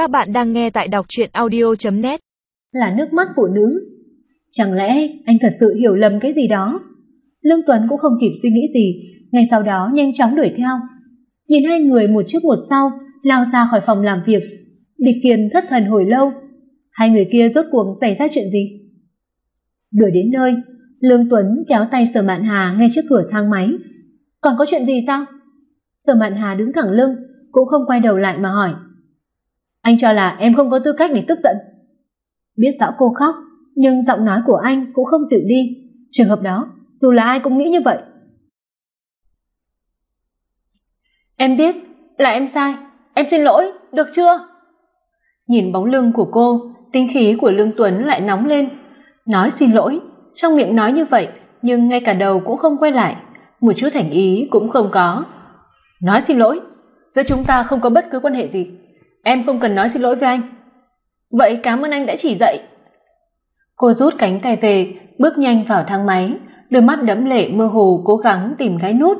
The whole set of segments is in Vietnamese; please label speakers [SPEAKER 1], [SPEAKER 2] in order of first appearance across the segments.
[SPEAKER 1] Các bạn đang nghe tại đọc truyện audio.net
[SPEAKER 2] Là nước mắt phụ nữ. Chẳng lẽ anh thật sự hiểu lầm cái gì đó? Lương Tuấn cũng không kịp suy nghĩ gì, ngay sau đó nhanh chóng đuổi theo. Nhìn hai người một trước một sau lao ra khỏi phòng làm việc, Địch kiên thất thần hồi lâu. Hai người kia rốt cuộc xảy ra chuyện gì? Đuổi đến nơi, Lương Tuấn kéo tay Sở Mạn Hà ngay trước cửa thang máy. Còn có chuyện gì sao? Sở Mạn Hà đứng thẳng lưng, cũng không quay đầu lại mà hỏi. Anh cho là em không có tư cách để tức giận. Biết rõ cô khóc, nhưng giọng nói của anh cũng không tự đi. Trường hợp đó, dù là ai cũng nghĩ như vậy.
[SPEAKER 3] Em biết, là em sai, em xin lỗi, được chưa? Nhìn bóng lưng của cô, tinh khí của Lương Tuấn lại nóng lên. Nói xin lỗi, trong miệng nói như vậy, nhưng ngay cả đầu cũng không quay lại, một chút thành ý cũng không có. Nói xin lỗi, giữa chúng ta không có bất cứ quan hệ gì. Em không cần nói xin lỗi với anh. Vậy cảm ơn anh đã chỉ dạy. Cô rút cánh tay về, bước nhanh vào thang máy, đôi mắt đẫm lệ mơ hồ cố gắng tìm cái nút,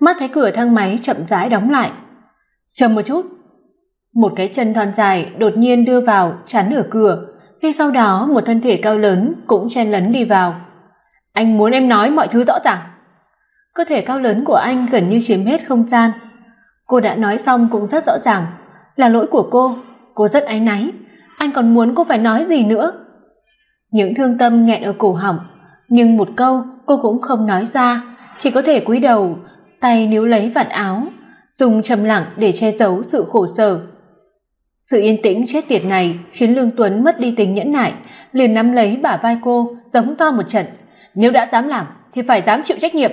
[SPEAKER 3] mắt thấy cửa thang máy chậm rãi đóng lại. Chờ một chút. Một cái chân thon dài đột nhiên đưa vào chắn ở cửa, ngay sau đó một thân thể cao lớn cũng chen lấn đi vào. Anh muốn em nói mọi thứ rõ ràng. Cơ thể cao lớn của anh gần như chiếm hết không gian. Cô đã nói xong cũng rất rõ ràng, là lỗi của cô, cô rất áy náy, anh còn muốn cô phải nói gì nữa? Những thương tâm nghẹn ở cổ họng, nhưng một câu cô cũng không nói ra, chỉ có thể cúi đầu, tay níu lấy vạt áo, dùng trầm lặng để che giấu sự khổ sở. Sự yên tĩnh chết tiệt này khiến Lương Tuấn mất đi tính nhẫn nại, liền nắm lấy bả vai cô, giống to một trận, nếu đã dám làm thì phải dám chịu trách nhiệm.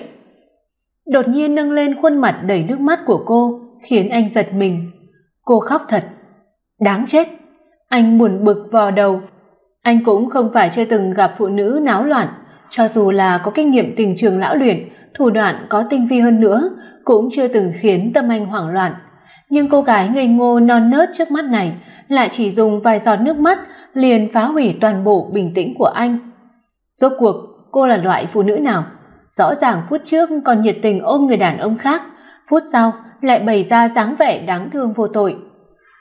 [SPEAKER 3] Đột nhiên nâng lên khuôn mặt đầy nước mắt của cô, khiến anh giật mình. Cô khóc thật. Đáng chết. Anh buồn bực vò đầu. Anh cũng không phải chưa từng gặp phụ nữ náo loạn, cho dù là có kinh nghiệm tình trường lão luyện, thủ đoạn có tinh vi hơn nữa, cũng chưa từng khiến tâm anh hoảng loạn. Nhưng cô gái ngây ngô non nớt trước mắt này lại chỉ dùng vài giọt nước mắt liền phá hủy toàn bộ bình tĩnh của anh. Rốt cuộc, cô là loại phụ nữ nào? Rõ ràng phút trước còn nhiệt tình ôm người đàn ông khác, phút sau lại bày ra dáng vẻ đáng thương vô tội.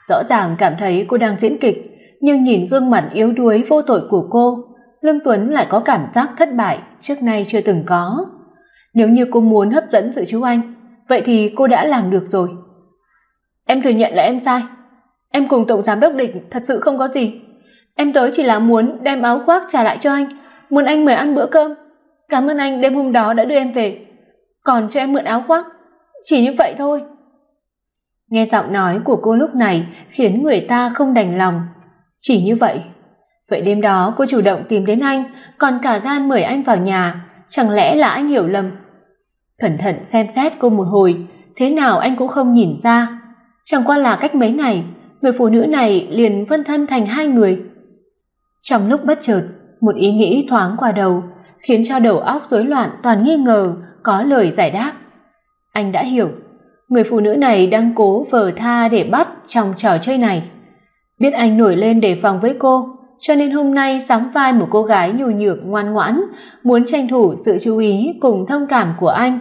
[SPEAKER 3] Rõ ràng cảm thấy cô đang diễn kịch, nhưng nhìn gương mặt yếu đuối vô tội của cô, Lương Tuấn lại có cảm giác thất bại trước nay chưa từng có. Nếu như cô muốn hấp dẫn sự chú anh, vậy thì cô đã làm được rồi. Em thừa nhận là em sai. Em cùng tổng giám đốc Địch thật sự không có gì. Em tới chỉ là muốn đem áo khoác trả lại cho anh, muốn anh mời ăn bữa cơm. Cảm ơn anh đêm hôm đó đã đưa em về, còn cho em mượn áo khoác. Chỉ như vậy thôi. Nghe giọng nói của cô lúc này khiến người ta không đành lòng. Chỉ như vậy. Vậy đêm đó cô chủ động tìm đến anh, còn cả gan mời anh vào nhà, chẳng lẽ là anh hiểu lầm? Cẩn thận xem xét cô một hồi, thế nào anh cũng không nhìn ra. Chẳng qua là cách mấy ngày, người phụ nữ này liền phân thân thành hai người. Trong lúc bất chợt, một ý nghĩ thoáng qua đầu, khiến cho đầu óc rối loạn toàn nghi ngờ có lời giải đáp. Anh đã hiểu, người phụ nữ này đang cố vờ tha để bắt trong trò chơi này. Biết anh nổi lên đề phòng với cô, cho nên hôm nay sắm vai một cô gái nhu nhược ngoan ngoãn, muốn tranh thủ sự chú ý cùng thông cảm của anh.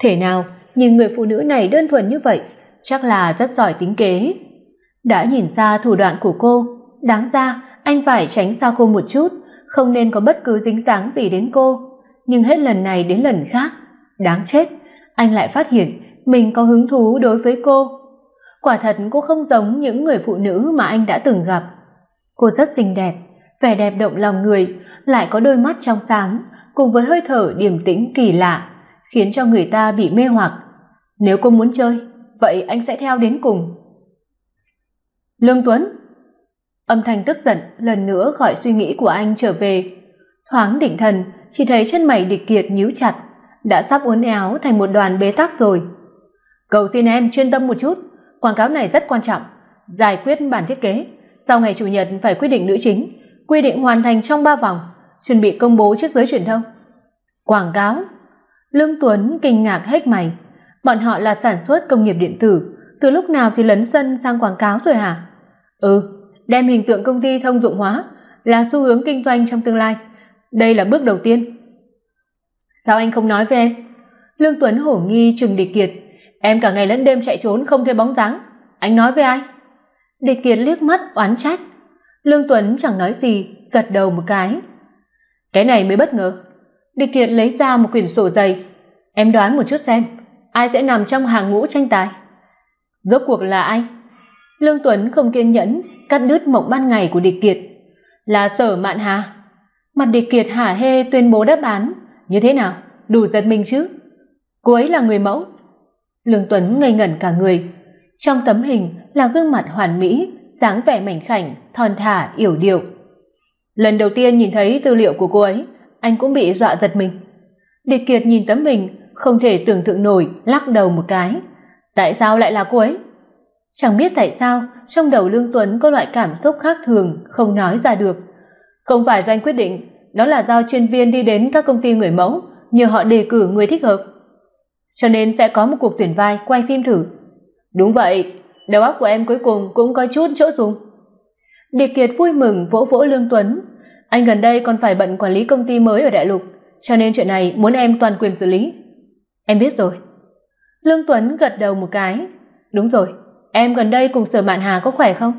[SPEAKER 3] Thể nào, nhìn người phụ nữ này đơn thuần như vậy, chắc là rất giỏi tính kế. Đã nhìn ra thủ đoạn của cô, đáng ra anh phải tránh xa cô một chút, không nên có bất cứ dính dáng gì đến cô, nhưng hết lần này đến lần khác, đáng chết, anh lại phát hiện mình có hứng thú đối với cô. Quả thật cô không giống những người phụ nữ mà anh đã từng gặp. Cô rất xinh đẹp, vẻ đẹp động lòng người, lại có đôi mắt trong sáng, cùng với hơi thở điềm tĩnh kỳ lạ, khiến cho người ta bị mê hoặc. Nếu cô muốn chơi, vậy anh sẽ theo đến cùng. Lương Tuấn Âm thanh tức giận lần nữa gọi suy nghĩ của anh trở về. Thoáng định thần, chỉ thấy chân mày địch kiệt nhíu chặt, đã sắp uốn éo thành một đoàn bế tắc rồi. Cầu xin em chuyên tâm một chút, quảng cáo này rất quan trọng, giải quyết bản thiết kế, sau ngày chủ nhật phải quyết định nữ chính, quy định hoàn thành trong ba vòng, chuẩn bị công bố trước giới truyền thông. Quảng cáo? Lương Tuấn kinh ngạc hết mày, bọn họ là sản xuất công nghiệp điện tử, từ lúc nào thì lấn sân sang quảng cáo rồi hả? Ừ, đem hình tượng công ty thông dụng hóa là xu hướng kinh doanh trong tương lai. Đây là bước đầu tiên. Sao anh không nói với em? Lương Tuấn hổ nghi trừng địch kiệt, em cả ngày lẫn đêm chạy trốn không thấy bóng dáng, anh nói với ai? Địch Kiệt liếc mắt oán trách. Lương Tuấn chẳng nói gì, gật đầu một cái. Cái này mới bất ngờ. Địch Kiệt lấy ra một quyển sổ dày. Em đoán một chút xem, ai sẽ nằm trong hàng ngũ tranh tài? Rốt cuộc là ai? Lương Tuấn không kiên nhẫn, cắt đứt mộng ban ngày của Địch Kiệt. Là Sở Mạn Hà. Mặt Địch Kiệt hả hê tuyên bố đáp án, như thế nào? Đủ giật mình chứ? Cô ấy là người mẫu. Lương Tuấn ngây ngẩn cả người. Trong tấm hình là gương mặt hoàn mỹ, dáng vẻ mảnh khảnh, thon thả, yểu điệu. Lần đầu tiên nhìn thấy tư liệu của cô ấy, anh cũng bị dọa giật mình. Địch Kiệt nhìn tấm hình, không thể tưởng tượng nổi, lắc đầu một cái. Tại sao lại là cô ấy? Chẳng biết tại sao, trong đầu Lương Tuấn có loại cảm xúc khác thường, không nói ra được. Không phải do anh quyết định, đó là do chuyên viên đi đến các công ty người mẫu, nhờ họ đề cử người thích hợp. Cho nên sẽ có một cuộc tuyển vai quay phim thử. Đúng vậy, đầu óc của em cuối cùng cũng có chút chỗ dùng. Điệt Kiệt vui mừng vỗ vỗ Lương Tuấn. Anh gần đây còn phải bận quản lý công ty mới ở đại lục, cho nên chuyện này muốn em toàn quyền xử lý. Em biết rồi. Lương Tuấn gật đầu một cái. Đúng rồi, em gần đây cùng Sở Mạn Hà có khỏe không?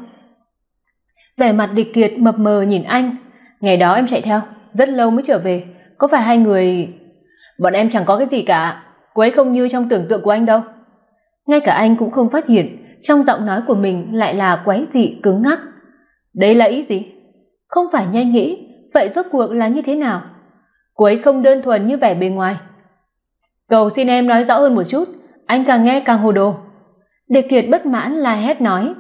[SPEAKER 3] Vẻ mặt Địch Kiệt mập mờ nhìn anh. Ngày đó em chạy theo, rất lâu mới trở về, có phải hai người Bọn em chẳng có cái gì cả, cô ấy không như trong tưởng tượng của anh đâu. Ngay cả anh cũng không phát hiện, trong giọng nói của mình lại là quái dị cứng ngắc. Đây là ý gì? Không phải nhanh nghĩ, vậy rốt cuộc là như thế nào? Cô ấy không đơn thuần như vẻ bề ngoài. Cầu xin em nói rõ hơn một chút, anh càng nghe càng hồ đồ. Đề Kiệt bất mãn la hét nói,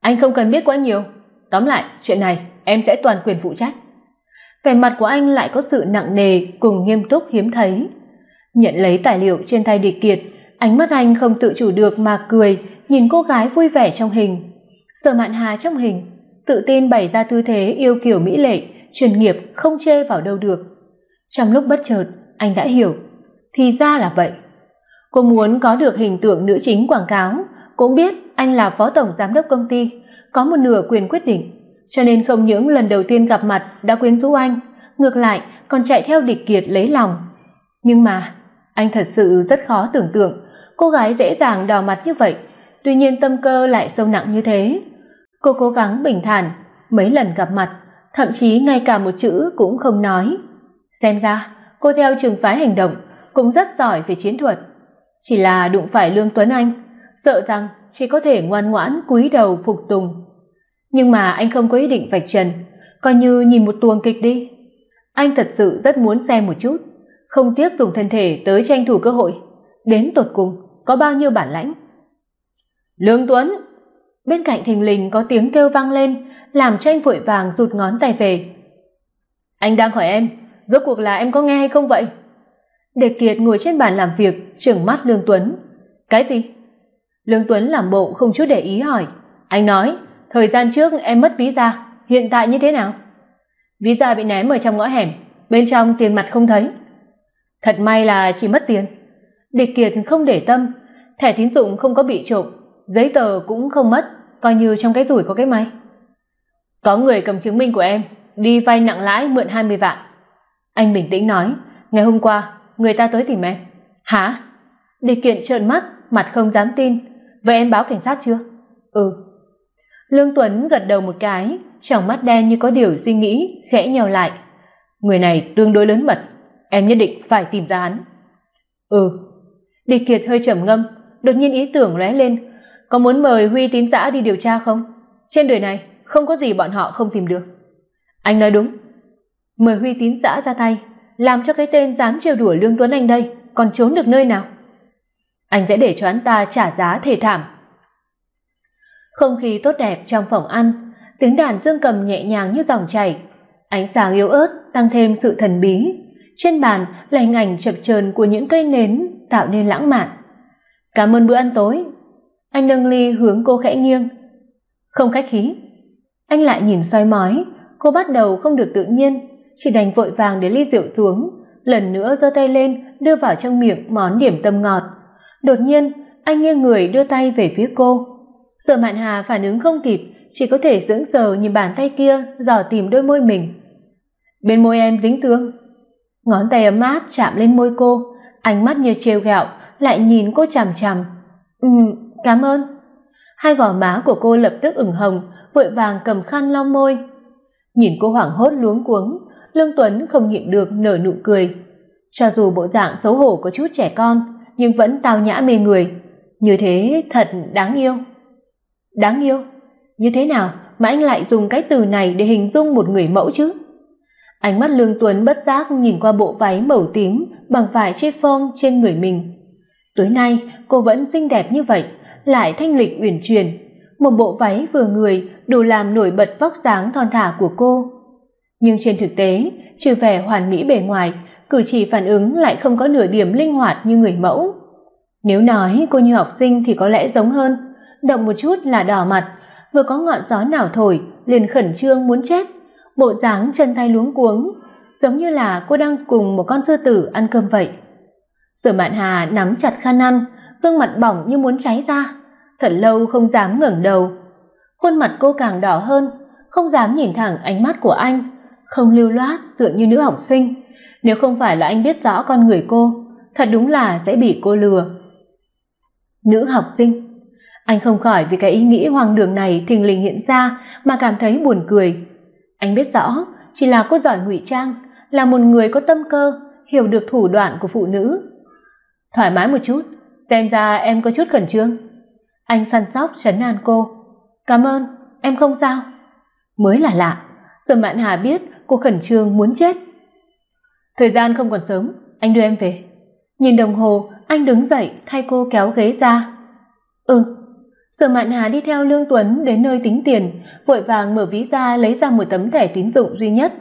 [SPEAKER 3] anh không cần biết quá nhiều, tóm lại chuyện này em sẽ toàn quyền phụ trách. Vẻ mặt của anh lại có sự nặng nề cùng nghiêm túc hiếm thấy. Nhận lấy tài liệu trên tay Địch Kiệt, ánh mắt anh không tự chủ được mà cười, nhìn cô gái vui vẻ trong hình. Sở Mạn Hà trong hình, tự tin bày ra tư thế yêu kiều mỹ lệ, chuyên nghiệp không chê vào đâu được. Trong lúc bất chợt, anh đã hiểu, thì ra là vậy. Cô muốn có được hình tượng nữ chính quảng cáo, cũng biết anh là phó tổng giám đốc công ty, có một nửa quyền quyết định, cho nên không những lần đầu tiên gặp mặt đã quyến rũ anh, ngược lại còn chạy theo địch kiệt lấy lòng. Nhưng mà, anh thật sự rất khó tưởng tượng cô gái dễ dàng đỏ mặt như vậy, tuy nhiên tâm cơ lại sâu nặng như thế. Cô cố gắng bình thản, mấy lần gặp mặt, thậm chí ngay cả một chữ cũng không nói. Xem ra, cô theo trường phái hành động cũng rất giỏi về chiến thuật, chỉ là đụng phải Lương Tuấn Anh, sợ rằng chỉ có thể ngoan ngoãn cúi đầu phục tùng. Nhưng mà anh không có ý định vạch trần, coi như nhìn một tuồng kịch đi. Anh thật sự rất muốn xem một chút, không tiếc dùng thân thể tới tranh thủ cơ hội, đến tột cùng có bao nhiêu bản lãnh. Lương Tuấn, bên cạnh thình lình có tiếng kêu vang lên, làm cho anh vội vàng rụt ngón tay về. Anh đang hỏi em, rốt cuộc là em có nghe hay không vậy? Đề Kiệt ngồi trên bàn làm việc, trừng mắt Lương Tuấn. Cái gì? Lương Tuấn làm bộ không chút để ý hỏi. Anh nói, thời gian trước em mất ví da, hiện tại như thế nào? Ví da bị ném ở trong ngõ hẻm, bên trong tiền mặt không thấy. Thật may là chỉ mất tiền. Địch Kiệt không để tâm, thẻ tín dụng không có bị trộm, giấy tờ cũng không mất, coi như trong cái rủi có cái may. Có người cầm chứng minh của em, đi vay nặng lãi mượn 20 vạn. Anh bình tĩnh nói, ngày hôm qua người ta tới tìm em. Hả? Địch Kiện trợn mắt, mặt không dám tin. Vậy em báo cảnh sát chưa? Ừ. Lương Tuấn gật đầu một cái, trong mắt đen như có điều suy nghĩ, khẽ nhèo lại. Người này tương đối lớn mật, em nhất định phải tìm ra hắn. Ừ. Địch Kiệt hơi trầm ngâm, đột nhiên ý tưởng lóe lên, có muốn mời Huy Tín Dã đi điều tra không? Trên đời này không có gì bọn họ không tìm được. Anh nói đúng. Mời Huy Tín Dã ra tay, làm cho cái tên dám trêu đùa Lương Tuấn Anh đây còn trốn được nơi nào? Anh sẽ để cho hắn ta trả giá thê thảm. Không khí tốt đẹp trong phòng ăn, tiếng đàn dương cầm nhẹ nhàng như dòng chảy, ánh sáng yếu ớt tăng thêm sự thần bí. Trên bàn là hình ảnh chập chờn của những cây nến tạo nên lãng mạn. "Cảm ơn bữa ăn tối." Anh nâng ly hướng cô khẽ nghiêng. "Không khách khí." Anh lại nhìn soi mói, cô bắt đầu không được tự nhiên, chỉ đành vội vàng để ly rượu xuống, lần nữa giơ tay lên đưa vào trong miệng món điểm tâm ngọt. Đột nhiên, anh nghiêng người đưa tay về phía cô. Sở Mạn Hà phản ứng không kịp, chỉ có thể sững sờ nhìn bàn tay kia dò tìm đôi môi mình. Bên môi em dính tương. Ngón tay ấm áp chạm lên môi cô, ánh mắt như trêu ghẹo lại nhìn cô chằm chằm. "Ừm, cảm ơn." Hai gò má của cô lập tức ửng hồng, vội vàng cầm khăn lau môi. Nhìn cô hoảng hốt luống cuống, Lương Tuấn không nhịn được nở nụ cười. Cho dù bộ dạng xấu hổ có chút trẻ con, nhưng vẫn tao nhã mê người, như thế thật đáng yêu. Đáng yêu? Như thế nào mà anh lại dùng cái từ này để hình dung một người mẫu chứ? Ánh mắt Lương Tuấn bất giác nhìn qua bộ váy màu tím bằng vải chiffon trên người mình. Tối nay cô vẫn xinh đẹp như vậy, lại thanh lịch uyển chuyển, một bộ váy vừa người đủ làm nổi bật vóc dáng thon thả của cô. Nhưng trên thực tế, trừ vẻ hoàn mỹ bề ngoài, cử chỉ phản ứng lại không có nửa điểm linh hoạt như người mẫu. Nếu nói cô như học sinh thì có lẽ giống hơn, động một chút là đỏ mặt, vừa có ngọn gió nào thổi liền khẩn trương muốn chết, bộ dáng chân tay luống cuống, giống như là cô đang cùng một con sư tử ăn cơm vậy. Sở Mạn Hà nắm chặt khăn ăn, gương mặt bỏng như muốn cháy ra, thật lâu không dám ngẩng đầu. Khuôn mặt cô càng đỏ hơn, không dám nhìn thẳng ánh mắt của anh, không lưu loát tựa như nữ học sinh, nếu không phải là anh biết rõ con người cô, thật đúng là sẽ bị cô lừa. Nữ học sinh anh không khỏi vì cái ý nghĩ hoang đường này thình lình hiện ra mà cảm thấy buồn cười. Anh biết rõ, chỉ là cô giỏi ngụy trang, là một người có tâm cơ, hiểu được thủ đoạn của phụ nữ. Thoải mái một chút, xem ra em có chút khẩn trương. Anh săn sóc trấn an cô. Cảm ơn, em không sao. Mới là lạ, giờ Mạn Hà biết cô khẩn trương muốn chết. Thời gian không còn sớm, anh đưa em về. Nhìn đồng hồ, anh đứng dậy thay cô kéo ghế ra. Ừ, Sở Mạn Hà đi theo Lương Tuấn đến nơi tính tiền, vội vàng mở ví ra lấy ra một tấm thẻ tín dụng duy nhất.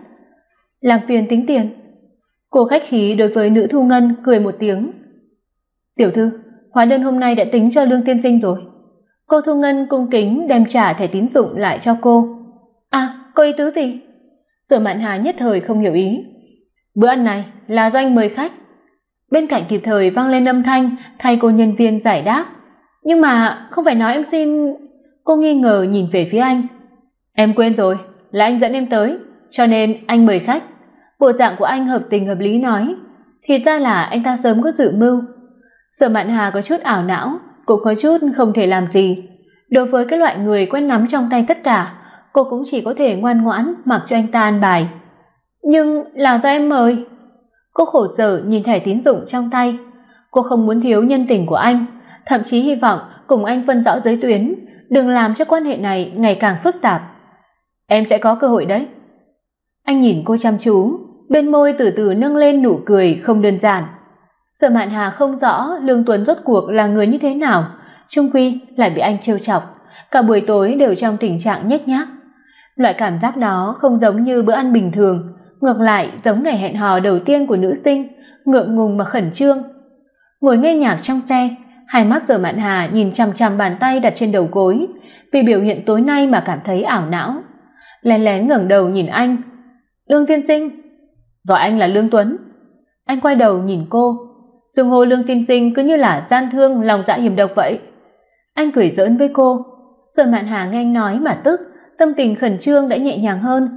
[SPEAKER 3] "Làm phiền tính tiền." Cô khách khí đối với nữ thu ngân cười một tiếng. "Tiểu thư, hóa đơn hôm nay đã tính cho Lương tiên sinh rồi." Cô Thu Ngân cung kính đem trả thẻ tín dụng lại cho cô. "À, có ý tứ gì?" Sở Mạn Hà nhất thời không hiểu ý. "Bữa ăn này là do anh mời khách." Bên cạnh kịp thời vang lên âm thanh thay cô nhân viên giải đáp nhưng mà không phải nói em xin, cô nghi ngờ nhìn về phía anh. Em quên rồi, là anh dẫn em tới, cho nên anh mời khách. Bộ dạng của anh hợp tình hợp lý nói, thì ra là anh ta sớm có dự mưu. Sở mạn hà có chút ảo não, cũng có chút không thể làm gì. Đối với cái loại người quen nắm trong tay tất cả, cô cũng chỉ có thể ngoan ngoãn mặc cho anh ta ăn bài. Nhưng là do em mời? Cô khổ sở nhìn thẻ tín dụng trong tay. Cô không muốn thiếu nhân tình của anh thậm chí hy vọng cùng anh phân rõ giới tuyến, đừng làm cho quan hệ này ngày càng phức tạp. Em sẽ có cơ hội đấy. Anh nhìn cô chăm chú, bên môi từ từ nâng lên nụ cười không đơn giản. Sở Mạn Hà không rõ Lương Tuấn rốt cuộc là người như thế nào, trung quy lại bị anh trêu chọc, cả buổi tối đều trong tình trạng nhếch nhác. Loại cảm giác đó không giống như bữa ăn bình thường, ngược lại giống ngày hẹn hò đầu tiên của nữ sinh, ngượng ngùng mà khẩn trương. Ngồi nghe nhạc trong xe, hai mắt giờ mạn hà nhìn chằm chằm bàn tay đặt trên đầu gối, vì biểu hiện tối nay mà cảm thấy ảo não. Lén lén ngẩng đầu nhìn anh. Lương tiên sinh. Gọi anh là lương tuấn. Anh quay đầu nhìn cô. Dường hồ lương tiên sinh cứ như là gian thương, lòng dạ hiểm độc vậy. Anh cười giỡn với cô. Giờ mạn hà nghe anh nói mà tức, tâm tình khẩn trương đã nhẹ nhàng hơn.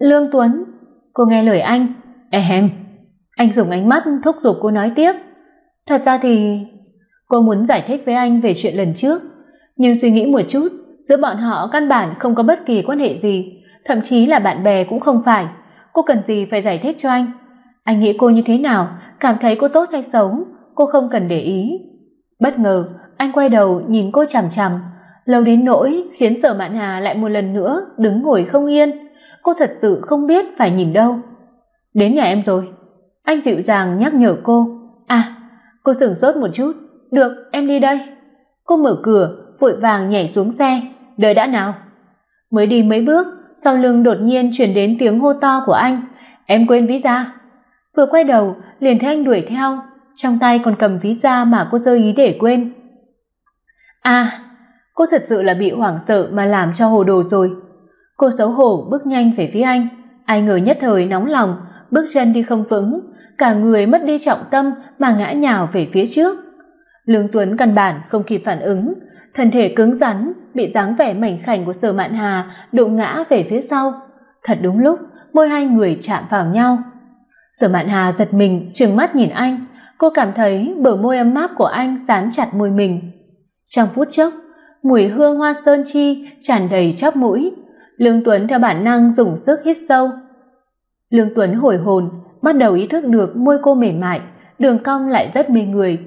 [SPEAKER 3] Lương tuấn. Cô nghe lời anh. "Em." anh dùng ánh mắt thúc giục cô nói tiếp. Thật ra thì Cô muốn giải thích với anh về chuyện lần trước, nhưng suy nghĩ một chút, giữa bọn họ căn bản không có bất kỳ quan hệ gì, thậm chí là bạn bè cũng không phải. Cô cần gì phải giải thích cho anh? Anh nghĩ cô như thế nào, cảm thấy cô tốt hay xấu, cô không cần để ý. Bất ngờ, anh quay đầu nhìn cô chằm chằm, lâu đến nỗi khiến Sở Mạn Hà lại một lần nữa đứng ngồi không yên. Cô thật sự không biết phải nhìn đâu. Đến nhà em rồi. Anh dịu dàng nhắc nhở cô. À, cô sửng sốt một chút. "Được, em đi đây." Cô mở cửa, vội vàng nhảy xuống xe, "Đợi đã nào." Mới đi mấy bước, sau lưng đột nhiên truyền đến tiếng hô to của anh, "Em quên ví da." Vừa quay đầu, liền thấy anh đuổi theo, trong tay còn cầm ví da mà cô sơ ý để quên. À, cô thật sự là bị hoảng sợ mà làm cho hồ đồ rồi. Cô xấu hổ bước nhanh về phía anh, ai ngờ nhất thời nóng lòng, bước chân đi không vững, cả người mất đi trọng tâm mà ngã nhào về phía trước. Lương Tuấn căn bản không kịp phản ứng, thân thể cứng rắn bị dáng vẻ mảnh khảnh của Sở Mạn Hà đụng ngã về phía sau. Thật đúng lúc, môi hai người chạm vào nhau. Sở Mạn Hà giật mình trừng mắt nhìn anh, cô cảm thấy bờ môi ấm áp của anh dán chặt môi mình. Trong phút chốc, mùi hương hoa sơn chi tràn đầy chóp mũi. Lương Tuấn theo bản năng dùng sức hít sâu. Lương Tuấn hồi hồn, bắt đầu ý thức được môi cô mềm mại, đường cong lại rất mê người.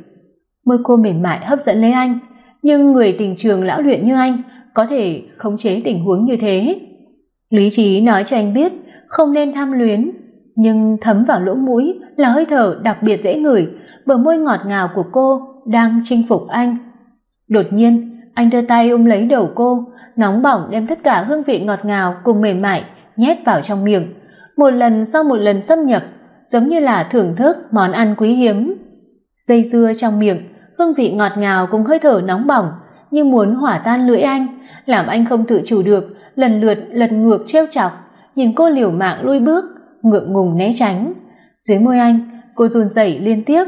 [SPEAKER 3] Môi cô mềm mại hấp dẫn lấy anh, nhưng người tình trường lão luyện như anh có thể khống chế tình huống như thế. Lý trí nói cho anh biết không nên tham luyến, nhưng thấm vào lỗ mũi là hơi thở đặc biệt dễ ngửi, bờ môi ngọt ngào của cô đang chinh phục anh. Đột nhiên, anh đưa tay ôm lấy đầu cô, nóng bỏng đem tất cả hương vị ngọt ngào cùng mềm mại nhét vào trong miệng, một lần sau một lần xâm nhập, giống như là thưởng thức món ăn quý hiếm. Dây dưa trong miệng, hương vị ngọt ngào cùng hơi thở nóng bỏng như muốn hỏa tan lưỡi anh, làm anh không tự chủ được, lần lượt lật ngược trêu chọc, nhìn cô liều mạng lui bước, ngượng ngùng né tránh. Dưới môi anh, cô run rẩy liên tiếp.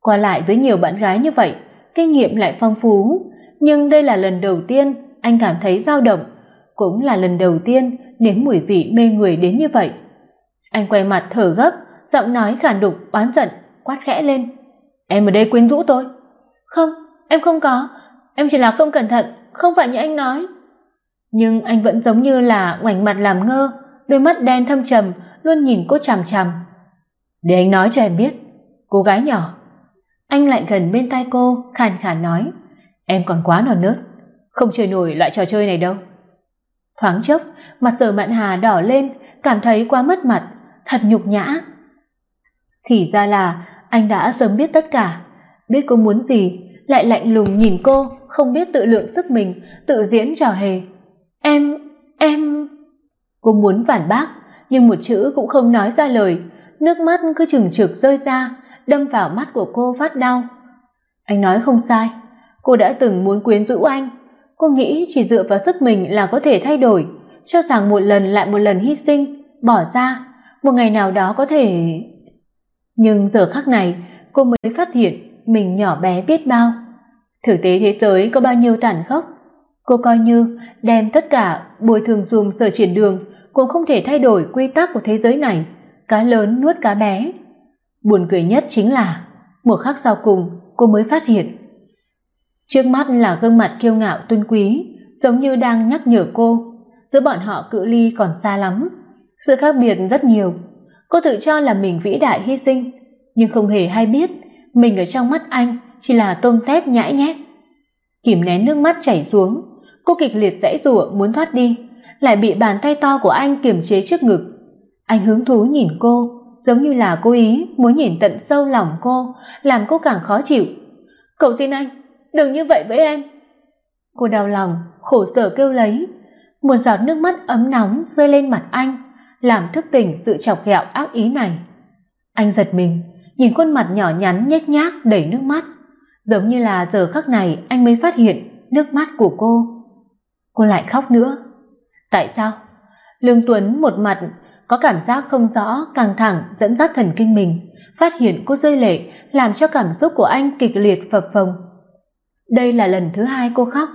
[SPEAKER 3] Qua lại với nhiều bạn gái như vậy, kinh nghiệm lại phong phú, nhưng đây là lần đầu tiên anh cảm thấy dao động, cũng là lần đầu tiên nếm mùi vị mê người đến như vậy. Anh quay mặt thở gấp, giọng nói khàn đục oán giận, quát khẽ lên: "Em ở đây quyến rũ tôi?" "Không, em không có, em chỉ là không cẩn thận, không phải như anh nói." Nhưng anh vẫn giống như là ngoảnh mặt làm ngơ, đôi mắt đen thâm trầm luôn nhìn cô chằm chằm. "Để anh nói cho em biết, cô gái nhỏ." Anh lại gần bên tai cô, khàn khàn nói: "Em còn quá non nớt, không chơi nổi loại trò chơi này đâu." Thoáng chốc, mặt Sở Mạn Hà đỏ lên, cảm thấy quá mất mặt, thật nhục nhã. Thì ra là anh đã sớm biết tất cả, biết cô muốn gì, lại lạnh lùng nhìn cô, không biết tự lượng sức mình, tự diễn trò hề. "Em, em..." Cô muốn phản bác, nhưng một chữ cũng không nói ra lời, nước mắt cứ chừng trực rơi ra, đâm vào mắt của cô phát đau. Anh nói không sai, cô đã từng muốn quyến rũ anh, cô nghĩ chỉ dựa vào sức mình là có thể thay đổi, cho rằng một lần lại một lần hy sinh, bỏ ra, một ngày nào đó có thể Nhưng giờ khắc này, cô mới phát hiện mình nhỏ bé biết bao. Thực tế thế giới có bao nhiêu tàn khốc, cô coi như đem tất cả bồi thường dùm sở triển đường cũng không thể thay đổi quy tắc của thế giới này, cá lớn nuốt cá bé. Buồn cười nhất chính là, một khắc sau cùng cô mới phát hiện. Trước mắt là gương mặt kiêu ngạo tôn quý, giống như đang nhắc nhở cô, giữa bọn họ cự ly còn xa lắm, sự khác biệt rất nhiều. Cô tự cho là mình vĩ đại hy sinh, nhưng không hề hay biết mình ở trong mắt anh chỉ là tôm tép nhãi nhép. Kìm nén nước mắt chảy xuống, cô kịch liệt giãy giụa muốn thoát đi, lại bị bàn tay to của anh kiềm chế trước ngực. Anh hứng thú nhìn cô, giống như là cố ý muốn nhìn tận sâu lòng cô, làm cô càng khó chịu. "Cậu xin anh, đừng như vậy với em." Cô đau lòng, khổ sở kêu lấy, một giọt nước mắt ấm nóng rơi lên mặt anh, làm thức tỉnh sự chọc ghẹo ác ý này. Anh giật mình, nhìn khuôn mặt nhỏ nhắn nhếch nhác đầy nước mắt, giống như là giờ khắc này anh mới phát hiện nước mắt của cô. Cô lại khóc nữa. Tại sao? Lương Tuấn một mặt có cảm giác không rõ, căng thẳng dẫn dắt thần kinh mình, phát hiện cô rơi lệ, làm cho cảm xúc của anh kịch liệt phập phồng. Đây là lần thứ hai cô khóc.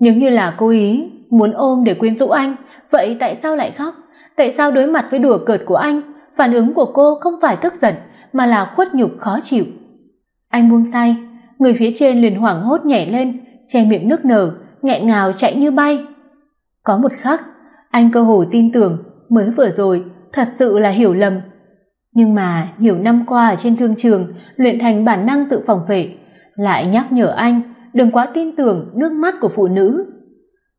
[SPEAKER 3] Nếu như là cố ý muốn ôm để quyến rũ anh, vậy tại sao lại khóc? Tại sao đối mặt với đùa cợt của anh, phản ứng của cô không phải tức giận mà là khuất nhục khó chịu? Anh buông tay, người phía trên liền hoảng hốt nhảy lên, che miệng nước nở, nghẹn ngào chạy như bay. Có một khắc, anh cơ hồ tin tưởng mới vừa rồi thật sự là hiểu lầm. Nhưng mà nhiều năm qua ở trên thương trường luyện thành bản năng tự phòng vệ, lại nhắc nhở anh đừng quá tin tưởng nước mắt của phụ nữ.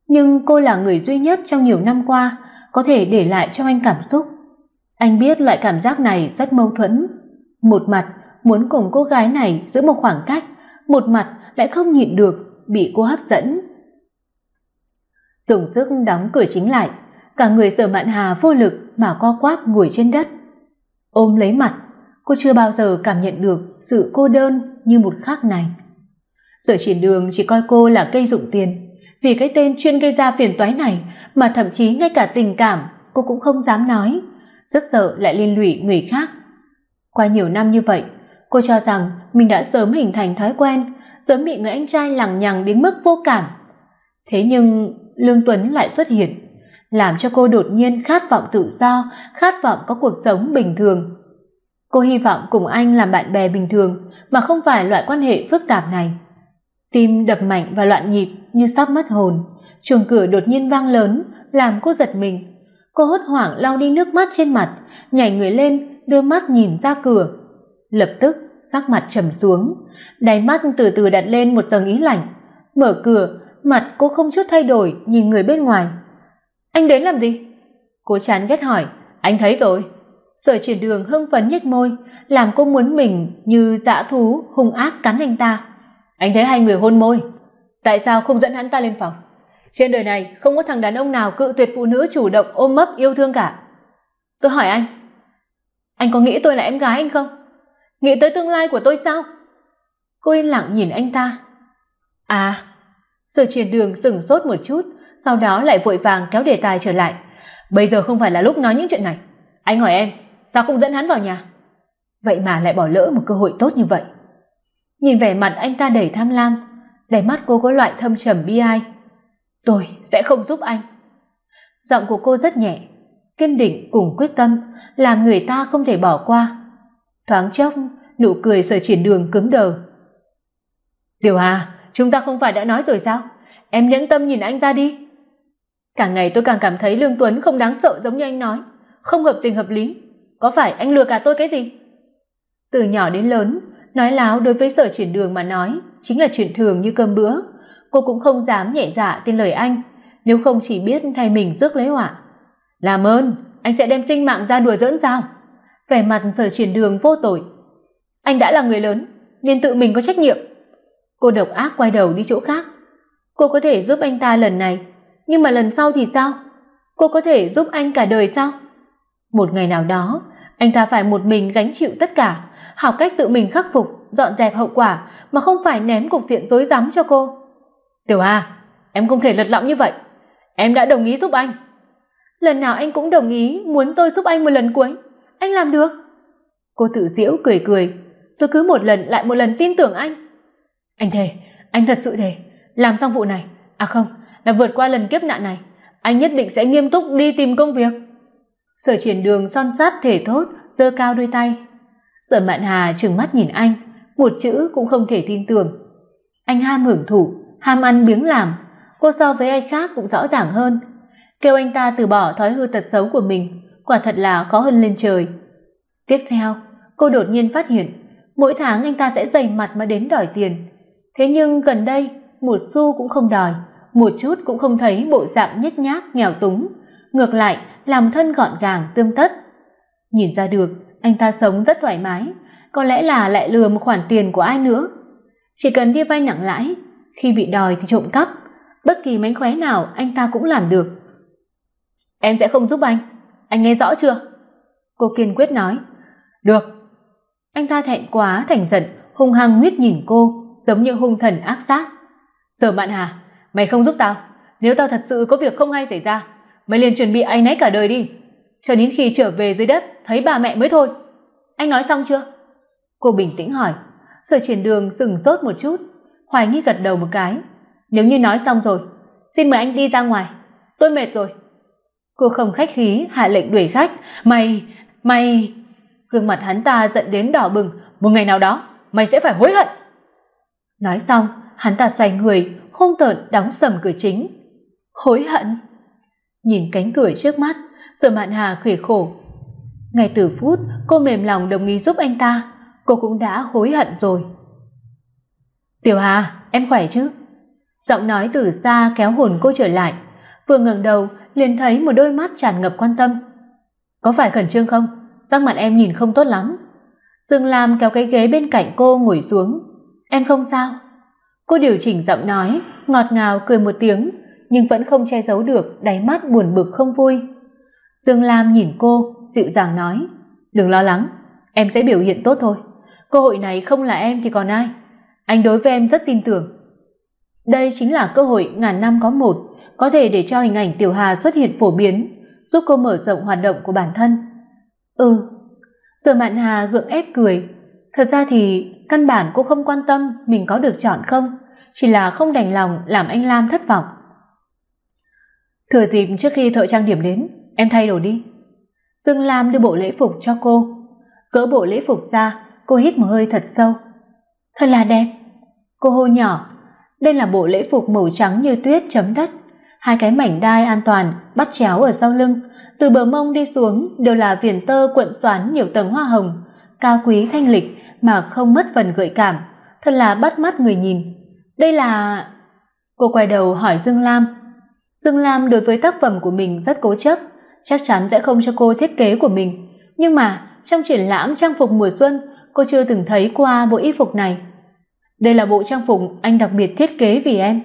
[SPEAKER 3] Nhưng cô là người duy nhất trong nhiều năm qua có thể để lại cho anh cảm xúc. Anh biết loại cảm giác này rất mâu thuẫn. Một mặt muốn cùng cô gái này giữ một khoảng cách, một mặt lại không nhịn được bị cô hấp dẫn. Dùng sức đóng cửa chính lại, cả người Sở Mạn Hà vô lực mà co quắp ngồi trên đất. Ôm lấy mặt, cô chưa bao giờ cảm nhận được sự cô đơn như một khắc này. Sở Triển Đường chỉ coi cô là cây dụng tiền, vì cái tên chuyên gây ra phiền toái này mà thậm chí ngay cả tình cảm cô cũng không dám nói, rất sợ lại liên lụy người khác. Qua nhiều năm như vậy, cô cho rằng mình đã sớm hình thành thói quen, sớm bị người anh trai lằng nhằng đến mức vô cảm. Thế nhưng Lương Tuấn lại xuất hiện, làm cho cô đột nhiên khát vọng tự do, khát vọng có cuộc sống bình thường. Cô hy vọng cùng anh làm bạn bè bình thường mà không phải loại quan hệ phức tạp này. tim đập mạnh và loạn nhịp như sắp mất hồn chuông cửa đột nhiên vang lớn làm cô giật mình cô hốt hoảng lau đi nước mắt trên mặt nhảy người lên đưa mắt nhìn ra cửa. Lập tức, sắc mặt trầm xuống. Đáy mắt từ từ đặt lên một tầng ý lạnh. Mở cửa, mặt cô không chút thay đổi, nhìn người bên ngoài. Anh đến làm gì? Cô chán ghét hỏi. Anh thấy rồi. Sở triển đường hưng phấn nhếch môi, làm cô muốn mình như dã thú hung ác cắn anh ta. Anh thấy hai người hôn môi. Tại sao không dẫn hắn ta lên phòng? Trên đời này không có thằng đàn ông nào cự tuyệt phụ nữ chủ động ôm ấp yêu thương cả. Tôi hỏi anh anh có nghĩ tôi là em gái anh không? Nghĩ tới tương lai của tôi sao? Cô yên lặng nhìn anh ta. À sở triển đường sửng sốt một chút, sau đó lại vội vàng kéo đề tài trở lại. Bây giờ không phải là lúc nói những chuyện này. Anh hỏi em, sao không dẫn hắn vào nhà? Vậy mà lại bỏ lỡ một cơ hội tốt như vậy. Nhìn vẻ mặt anh ta đầy tham lam đầy mắt cô có loại thâm trầm bi ai. Tôi sẽ không giúp anh. Giọng của cô rất nhẹ kiên định cùng quyết tâm, làm người ta không thể bỏ qua. Thoáng chốc, nụ cười sở triển đường cứng đờ. Tiểu hà, chúng ta không phải đã nói rồi sao? Em nhẫn tâm nhìn anh ra đi. Càng ngày tôi càng cảm thấy lương tuấn không đáng sợ giống như anh nói, không hợp tình hợp lý. Có phải anh lừa cả tôi cái gì? Từ nhỏ đến lớn, nói láo đối với sở triển đường mà nói chính là chuyện thường như cơm bữa. Cô cũng không dám nhẹ dạ tin lời anh, nếu không chỉ biết thay mình rước lấy họa làm ơn, anh sẽ đem sinh mạng ra đùa giỡn sao? Vẻ mặt sở triển đường vô tội. Anh đã là người lớn, nên tự mình có trách nhiệm. Cô độc ác quay đầu đi chỗ khác. Cô có thể giúp anh ta lần này, nhưng mà lần sau thì sao? Cô có thể giúp anh cả đời sao? Một ngày nào đó, anh ta phải một mình gánh chịu tất cả, học cách tự mình khắc phục, dọn dẹp hậu quả mà không phải ném cục diện rối rắm cho cô. Tiểu hà, em không thể lật lọng như vậy. Em đã đồng ý giúp anh lần nào anh cũng đồng ý muốn tôi giúp anh một lần cuối. Anh làm được. Cô tự giễu cười cười. Tôi cứ một lần lại một lần tin tưởng anh. Anh thề, anh thật sự thề. Làm xong vụ này à không, là vượt qua lần kiếp nạn này, anh nhất định sẽ nghiêm túc đi tìm công việc. Sở triển đường son sắt thể thốt, giơ cao đôi tay. Sở mạn hà trừng mắt nhìn anh, một chữ cũng không thể tin tưởng. Anh ham hưởng thụ, ham ăn biếng làm. Cô so với ai khác cũng rõ ràng hơn kêu anh ta từ bỏ thói hư tật xấu của mình, quả thật là khó hơn lên trời. Tiếp theo, cô đột nhiên phát hiện, mỗi tháng anh ta sẽ dày mặt mà đến đòi tiền. Thế nhưng gần đây, một xu cũng không đòi, một chút cũng không thấy bộ dạng nhếch nhác, nghèo túng, ngược lại làm thân gọn gàng, tươm tất. Nhìn ra được, anh ta sống rất thoải mái, có lẽ là lại lừa một khoản tiền của ai nữa. Chỉ cần đi vay nặng lãi, khi bị đòi thì trộm cắp, bất kỳ mánh khóe nào anh ta cũng làm được em sẽ không giúp anh. Anh nghe rõ chưa? Cô kiên quyết nói. Được. Anh ta thẹn quá, thành giận, hung hăng nguyết nhìn cô, giống như hung thần ác sát. Giờ bạn hà, mày không giúp tao. Nếu tao thật sự có việc không hay xảy ra, mày liền chuẩn bị áy náy cả đời đi. Cho đến khi trở về dưới đất, thấy bà mẹ mới thôi. Anh nói xong chưa? Cô bình tĩnh hỏi. Sở triển đường sừng sốt một chút, hoài nghi gật đầu một cái. Nếu như nói xong rồi, xin mời anh đi ra ngoài. Tôi mệt rồi cô không khách khí, hạ lệnh đuổi khách. Mày mày. Gương mặt hắn ta giận đến đỏ bừng. Một ngày nào đó, mày sẽ phải hối hận. Nói xong, hắn ta xoay người, hung tợn đóng sầm cửa chính. Hối hận. Nhìn cánh cửa trước mắt, sở mạn hà khỉ khổ. Ngay từ phút, cô mềm lòng đồng ý giúp anh ta, cô cũng đã hối hận rồi. Tiểu hà, em khỏe chứ? Giọng nói từ xa kéo hồn cô trở lại. Vừa ngẩng đầu liền thấy một đôi mắt tràn ngập quan tâm. Có phải khẩn trương không? Sắc mặt em nhìn không tốt lắm. Dương lam kéo cái ghế bên cạnh cô ngồi xuống. Em không sao. Cô điều chỉnh giọng nói, ngọt ngào cười một tiếng, nhưng vẫn không che giấu được đáy mắt buồn bực không vui. Dương lam nhìn cô, dịu dàng nói, đừng lo lắng, em sẽ biểu hiện tốt thôi. Cơ hội này không là em thì còn ai. Anh đối với em rất tin tưởng. Đây chính là cơ hội ngàn năm có một có thể để cho hình ảnh tiểu hà xuất hiện phổ biến giúp cô mở rộng hoạt động của bản thân. Ừ giờ mạn hà gượng ép cười. Thật ra thì căn bản cô không quan tâm mình có được chọn không chỉ là không đành lòng làm anh lam thất vọng. Thừa dịp trước khi thợ trang điểm đến em thay đồ đi. Dương lam đưa bộ lễ phục cho cô. Cỡ bộ lễ phục ra cô hít một hơi thật sâu. Thật là đẹp. Cô hô nhỏ Đây là bộ lễ phục màu trắng như tuyết chấm đất, hai cái mảnh đai an toàn bắt chéo ở sau lưng, từ bờ mông đi xuống đều là viền tơ cuộn xoắn nhiều tầng hoa hồng, cao quý thanh lịch mà không mất phần gợi cảm, thật là bắt mắt người nhìn. Đây là Cô quay đầu hỏi Dương Lam. Dương Lam đối với tác phẩm của mình rất cố chấp, chắc chắn sẽ không cho cô thiết kế của mình, nhưng mà trong triển lãm trang phục mùa xuân, cô chưa từng thấy qua bộ y phục này. Đây là bộ trang phục anh đặc biệt thiết kế vì em.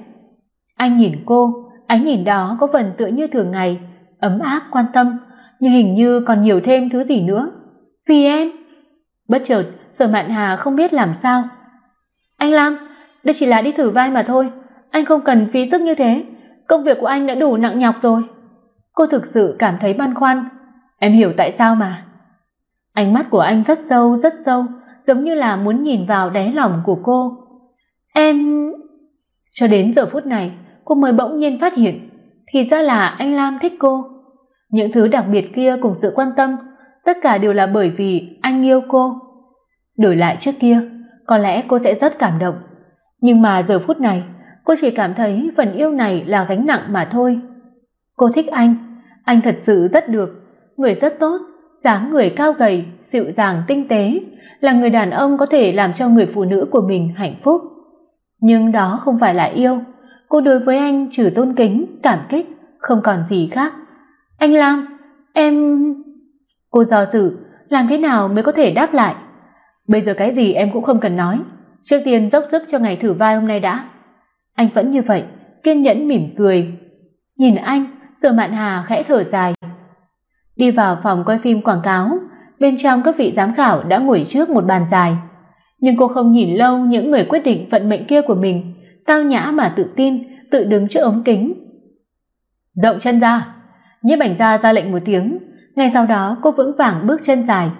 [SPEAKER 3] Anh nhìn cô, ánh nhìn đó có phần tựa như thường ngày, ấm áp quan tâm, nhưng hình như còn nhiều thêm thứ gì nữa. Vì em. Bất chợt, Sở Mạn Hà không biết làm sao. Anh Lam, đây chỉ là đi thử vai mà thôi, anh không cần phí sức như thế, công việc của anh đã đủ nặng nhọc rồi. Cô thực sự cảm thấy băn khoăn, em hiểu tại sao mà. Ánh mắt của anh rất sâu, rất sâu, giống như là muốn nhìn vào đáy lòng của cô. Em cho đến giờ phút này, cô mới bỗng nhiên phát hiện, thì ra là anh Lam thích cô. Những thứ đặc biệt kia cùng sự quan tâm, tất cả đều là bởi vì anh yêu cô. Đổi lại trước kia, có lẽ cô sẽ rất cảm động, nhưng mà giờ phút này, cô chỉ cảm thấy phần yêu này là gánh nặng mà thôi. Cô thích anh, anh thật sự rất được, người rất tốt, dáng người cao gầy, dịu dàng tinh tế, là người đàn ông có thể làm cho người phụ nữ của mình hạnh phúc. Nhưng đó không phải là yêu, cô đối với anh trừ tôn kính, cảm kích, không còn gì khác. Anh Lam, em Cô do dự, làm thế nào mới có thể đáp lại? Bây giờ cái gì em cũng không cần nói, trước tiên dốc sức cho ngày thử vai hôm nay đã. Anh vẫn như vậy, kiên nhẫn mỉm cười. Nhìn anh, Sở Mạn Hà khẽ thở dài. Đi vào phòng quay phim quảng cáo, bên trong các vị giám khảo đã ngồi trước một bàn dài. Nhưng cô không nhìn lâu những người quyết định vận mệnh kia của mình, cao nhã mà tự tin, tự đứng trước ống kính. Rộng chân ra, Nhiếp Ảnh gia ra lệnh một tiếng, ngay sau đó cô vững vàng bước chân dài.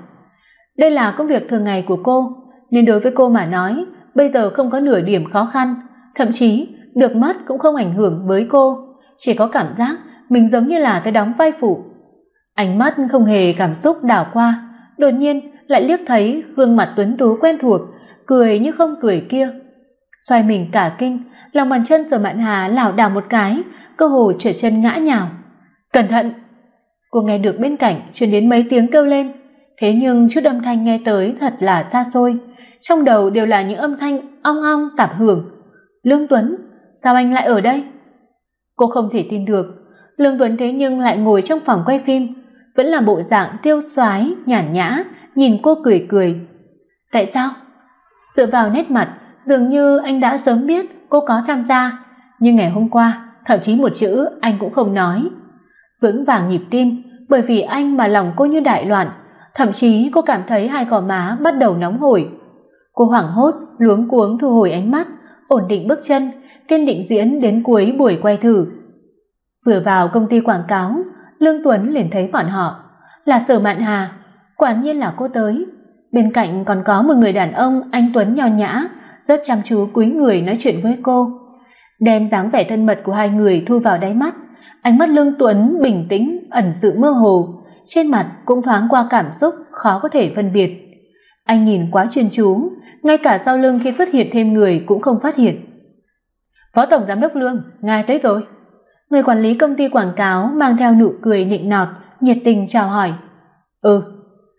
[SPEAKER 3] Đây là công việc thường ngày của cô, nên đối với cô mà nói, bây giờ không có nửa điểm khó khăn, thậm chí được mất cũng không ảnh hưởng với cô, chỉ có cảm giác mình giống như là cái đóng vai phụ. Ánh mắt không hề cảm xúc đảo qua, đột nhiên lại liếc thấy gương mặt tuấn tú quen thuộc, cười như không cười kia. Xoay mình cả kinh, lòng bàn chân Sở Mạn Hà lảo đảo một cái, cơ hồ trượt chân ngã nhào. "Cẩn thận!" Cô nghe được bên cạnh truyền đến mấy tiếng kêu lên, thế nhưng chút âm thanh nghe tới thật là xa xôi, trong đầu đều là những âm thanh ong ong tạp hưởng. "Lương Tuấn, sao anh lại ở đây?" Cô không thể tin được, Lương Tuấn thế nhưng lại ngồi trong phòng quay phim, vẫn là bộ dạng tiêu xoái, nhàn nhã, nhìn cô cười cười. "Tại sao?" Dựa vào nét mặt, dường như anh đã sớm biết cô có tham gia, nhưng ngày hôm qua, thậm chí một chữ anh cũng không nói. Vững vàng nhịp tim, bởi vì anh mà lòng cô như đại loạn, thậm chí cô cảm thấy hai gò má bắt đầu nóng hổi. Cô hoảng hốt, luống cuống thu hồi ánh mắt, ổn định bước chân, kiên định diễn đến cuối buổi quay thử. Vừa vào công ty quảng cáo, Lương Tuấn liền thấy bọn họ, là Sở Mạn Hà, quả nhiên là cô tới. Bên cạnh còn có một người đàn ông anh tuấn nho nhã, rất chăm chú cúi người nói chuyện với cô. Đem dáng vẻ thân mật của hai người thu vào đáy mắt, ánh mắt Lương Tuấn bình tĩnh, ẩn sự mơ hồ, trên mặt cũng thoáng qua cảm xúc khó có thể phân biệt. Anh nhìn quá chuyên chú, ngay cả sau lưng khi xuất hiện thêm người cũng không phát hiện. Phó tổng giám đốc Lương, ngài tới rồi. Người quản lý công ty quảng cáo mang theo nụ cười nịnh nọt, nhiệt tình chào hỏi. "Ừ."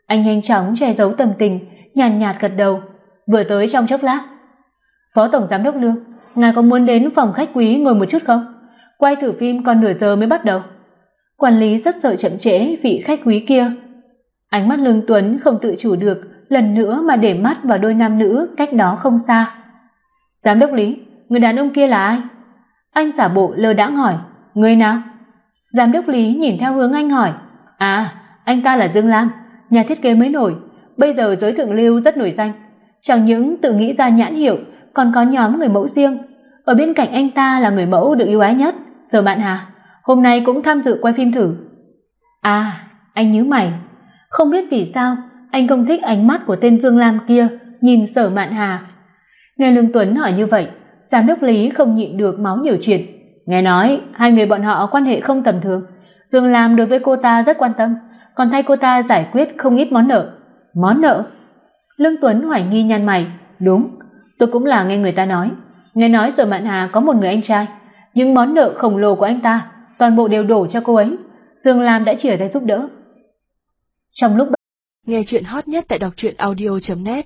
[SPEAKER 3] Anh nhanh chóng che giấu tâm tình, nhàn nhạt gật đầu, "Vừa tới trong chốc lát." "Phó tổng giám đốc Lương, ngài có muốn đến phòng khách quý ngồi một chút không? Quay thử phim còn nửa giờ mới bắt đầu." Quản lý rất sợ chậm trễ vị khách quý kia. Ánh mắt Lương Tuấn không tự chủ được, lần nữa mà để mắt vào đôi nam nữ cách đó không xa. "Giám đốc Lý, người đàn ông kia là ai?" Anh giả bộ lơ đãng hỏi, "Người nào?" Giám đốc Lý nhìn theo hướng anh hỏi, "À, anh ta là Dương Lam, nhà thiết kế mới nổi, bây giờ giới thượng lưu rất nổi danh, chẳng những tự nghĩ ra nhãn hiệu, còn có nhóm người mẫu riêng. Ở bên cạnh anh ta là người mẫu được yêu ái nhất, Sở Mạn Hà, hôm nay cũng tham dự quay phim thử." À, anh nhíu mày, không biết vì sao anh không thích ánh mắt của tên Dương Lam kia nhìn Sở Mạn Hà. Nghe Lương Tuấn hỏi như vậy, giám đốc Lý không nhịn được máu nhiều chuyện. Nghe nói hai người bọn họ quan hệ không tầm thường, Dương Lam đối với cô ta rất quan tâm, còn thay cô ta giải quyết không ít món nợ. Món nợ? Lương Tuấn hoài nghi nhăn mày, đúng, tôi cũng là nghe người ta nói, nghe nói Sở Mạn Hà có một người anh trai, nhưng món nợ khổng lồ của anh ta toàn bộ đều đổ cho cô ấy. Dương Lam đã chỉ tay giúp đỡ.
[SPEAKER 1] Trong lúc nghe chuyện hot nhất tại đọc truyện audio.net